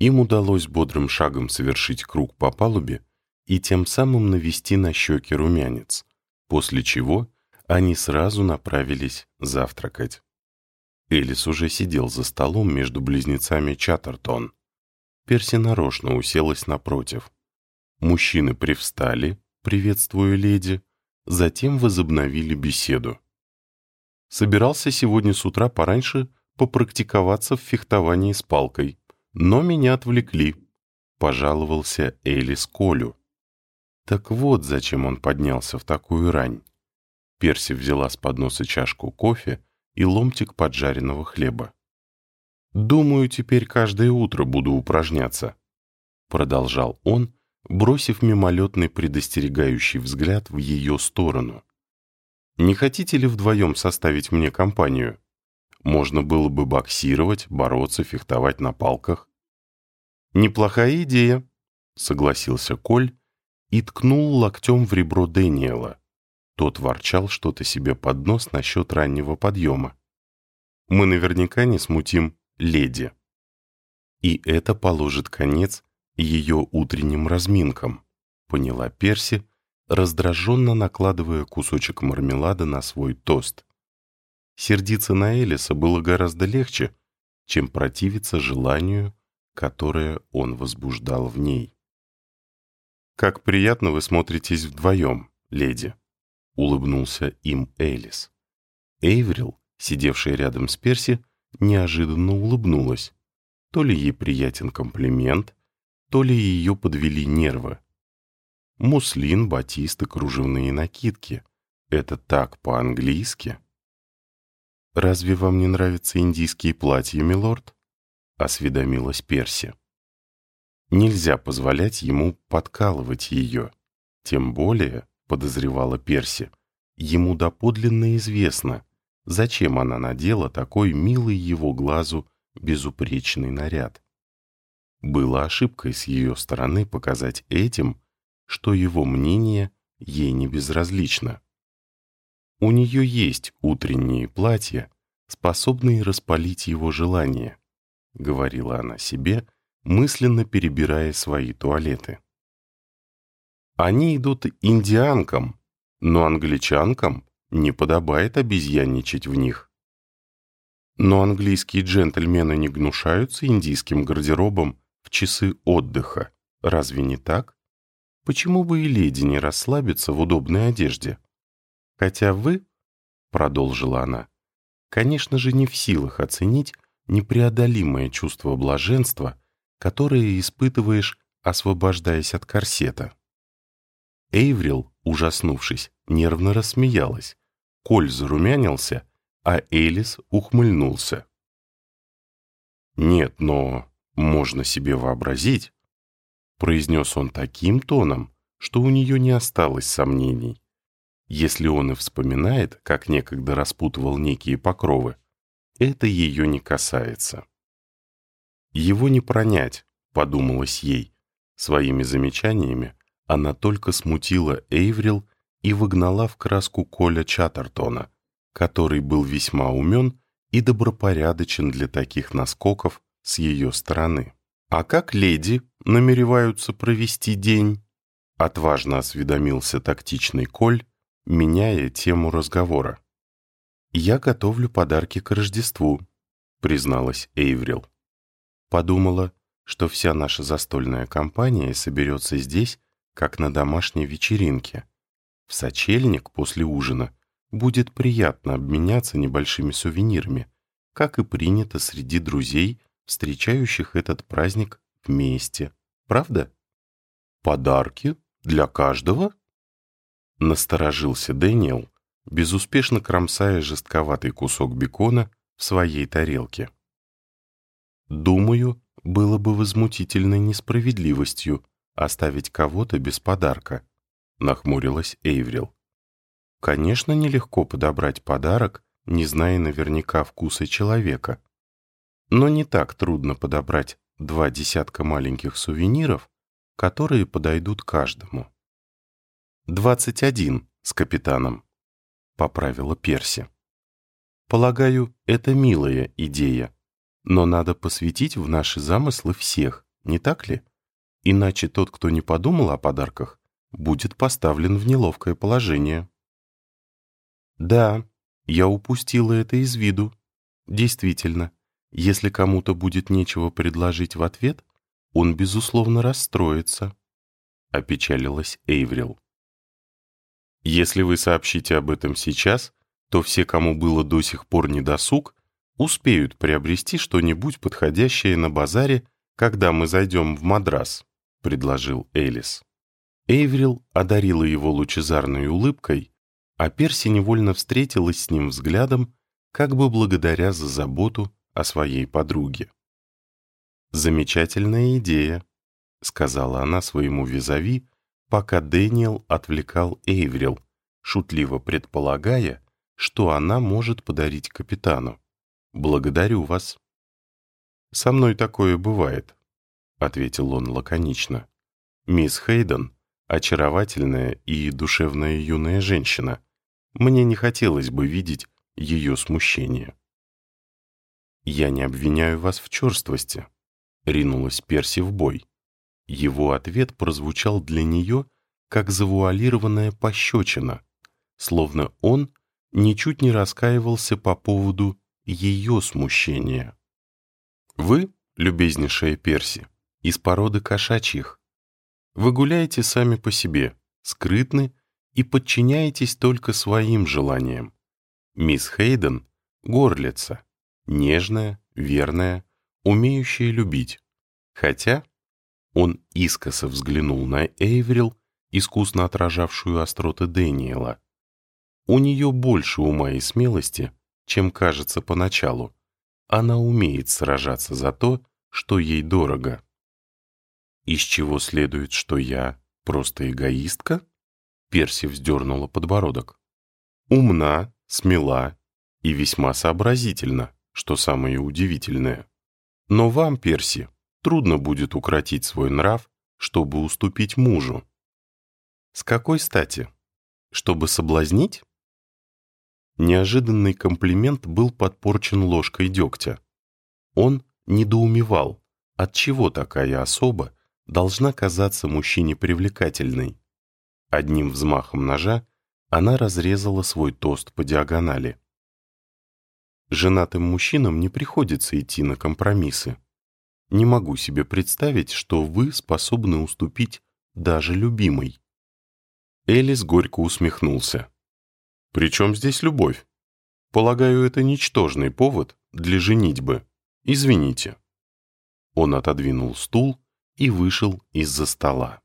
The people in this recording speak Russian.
Им удалось бодрым шагом совершить круг по палубе и тем самым навести на щеки румянец, после чего они сразу направились завтракать. Элис уже сидел за столом между близнецами Чаттертон. Перси нарочно уселась напротив. Мужчины привстали, приветствуя леди, затем возобновили беседу. Собирался сегодня с утра пораньше попрактиковаться в фехтовании с палкой, но меня отвлекли. Пожаловался Элис Колю. Так вот, зачем он поднялся в такую рань. Перси взяла с подноса чашку кофе и ломтик поджаренного хлеба. «Думаю, теперь каждое утро буду упражняться», — продолжал он, бросив мимолетный предостерегающий взгляд в ее сторону. «Не хотите ли вдвоем составить мне компанию? Можно было бы боксировать, бороться, фехтовать на палках». «Неплохая идея», — согласился Коль и ткнул локтем в ребро Дэниела. Тот ворчал что-то себе под нос насчет раннего подъема. «Мы наверняка не смутим леди». И это положит конец ее утренним разминкам, поняла Перси, раздраженно накладывая кусочек мармелада на свой тост. Сердиться на Элиса было гораздо легче, чем противиться желанию, которое он возбуждал в ней. «Как приятно вы смотритесь вдвоем, леди», — улыбнулся им Элис. Эйврил, сидевшая рядом с Перси, неожиданно улыбнулась. То ли ей приятен комплимент, то ли ее подвели нервы. Муслин, батисты, кружевные накидки. Это так по-английски. «Разве вам не нравятся индийские платья, милорд?» — осведомилась Перси. Нельзя позволять ему подкалывать ее. Тем более, подозревала Перси, ему доподлинно известно, зачем она надела такой милый его глазу безупречный наряд. Было ошибкой с ее стороны показать этим, что его мнение ей не безразлично. У нее есть утренние платья, способные распалить его желание, говорила она себе, мысленно перебирая свои туалеты. Они идут индианкам, но англичанкам не подобает обезьянничать в них. Но английские джентльмены не гнушаются индийским гардеробом в часы отдыха. Разве не так? Почему бы и леди не расслабиться в удобной одежде? Хотя вы, — продолжила она, — конечно же не в силах оценить непреодолимое чувство блаженства, которое испытываешь, освобождаясь от корсета. Эйврил, ужаснувшись, нервно рассмеялась. Коль зарумянился, а Элис ухмыльнулся. «Нет, но можно себе вообразить», — произнес он таким тоном, что у нее не осталось сомнений. Если он и вспоминает, как некогда распутывал некие покровы, это ее не касается. «Его не пронять», — подумалось ей. Своими замечаниями она только смутила Эйврил и выгнала в краску Коля Чаттертона, который был весьма умен и добропорядочен для таких наскоков с ее стороны. «А как леди намереваются провести день?» Отважно осведомился тактичный Коль, меняя тему разговора. «Я готовлю подарки к Рождеству», — призналась Эйврил. Подумала, что вся наша застольная компания соберется здесь, как на домашней вечеринке. В сочельник после ужина будет приятно обменяться небольшими сувенирами, как и принято среди друзей встречающих этот праздник вместе. Правда? Подарки для каждого? Насторожился Дэниел, безуспешно кромсая жестковатый кусок бекона в своей тарелке. Думаю, было бы возмутительной несправедливостью оставить кого-то без подарка, нахмурилась Эйврил. Конечно, нелегко подобрать подарок, не зная наверняка вкуса человека. Но не так трудно подобрать два десятка маленьких сувениров, которые подойдут каждому. «Двадцать один с капитаном», — поправила Перси. «Полагаю, это милая идея, но надо посвятить в наши замыслы всех, не так ли? Иначе тот, кто не подумал о подарках, будет поставлен в неловкое положение. Да, я упустила это из виду. Действительно, если кому-то будет нечего предложить в ответ, он, безусловно, расстроится. Опечалилась Эйврил. Если вы сообщите об этом сейчас, то все, кому было до сих пор недосуг, успеют приобрести что-нибудь подходящее на базаре, когда мы зайдем в Мадрас», — предложил Элис. Эйврил одарила его лучезарной улыбкой, а Перси невольно встретилась с ним взглядом, как бы благодаря за заботу о своей подруге. «Замечательная идея», — сказала она своему визави, пока Дэниел отвлекал Эйврил, шутливо предполагая, что она может подарить капитану. «Благодарю вас». «Со мной такое бывает», — ответил он лаконично. «Мисс Хейден — очаровательная и душевная юная женщина. Мне не хотелось бы видеть ее смущение». «Я не обвиняю вас в черствости», — ринулась Перси в бой. Его ответ прозвучал для нее, как завуалированная пощечина, словно он ничуть не раскаивался по поводу ее смущения. «Вы, любезнейшая Перси, из породы кошачьих. Вы гуляете сами по себе, скрытны и подчиняетесь только своим желаниям. Мисс Хейден — горлица, нежная, верная, умеющая любить. Хотя он искоса взглянул на Эйврил, искусно отражавшую остроты Дэниела. У нее больше ума и смелости, чем кажется поначалу. Она умеет сражаться за то, что ей дорого. Из чего следует, что я просто эгоистка? Перси вздернула подбородок. Умна, смела и весьма сообразительна, что самое удивительное. Но вам, Перси, трудно будет укротить свой нрав, чтобы уступить мужу. С какой стати? Чтобы соблазнить? Неожиданный комплимент был подпорчен ложкой дегтя. Он недоумевал, отчего такая особа должна казаться мужчине привлекательной. Одним взмахом ножа она разрезала свой тост по диагонали. Женатым мужчинам не приходится идти на компромиссы. Не могу себе представить, что вы способны уступить даже любимой. Элис горько усмехнулся. «Причем здесь любовь? Полагаю, это ничтожный повод для женитьбы. Извините». Он отодвинул стул и вышел из-за стола.